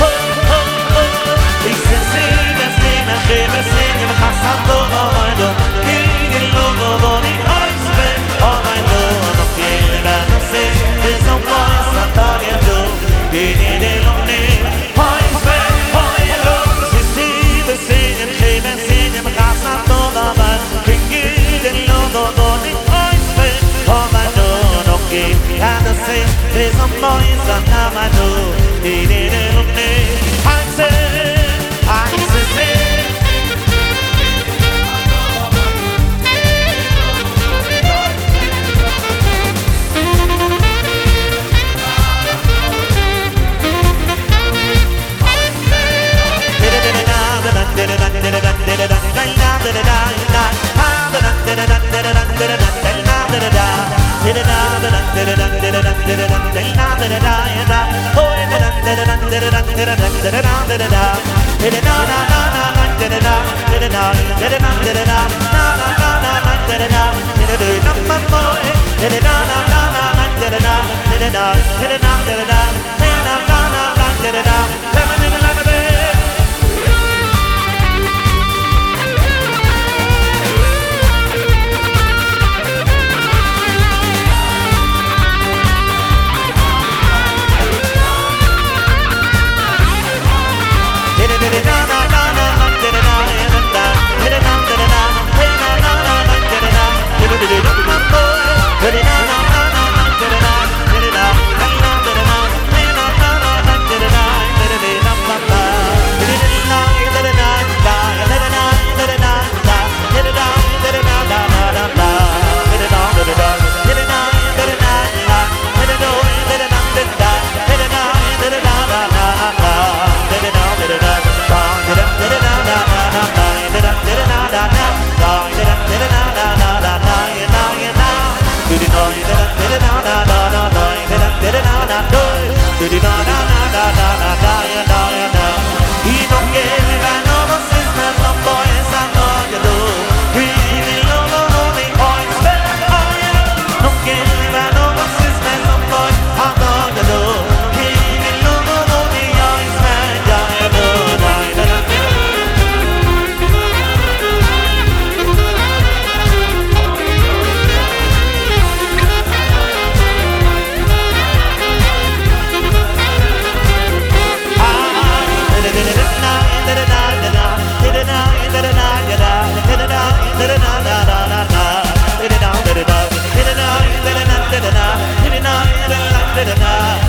ho ho ich seh sie das sie, schäme sie, ich hab's am Donner Ich hab mein Sand am da da da da da da da da.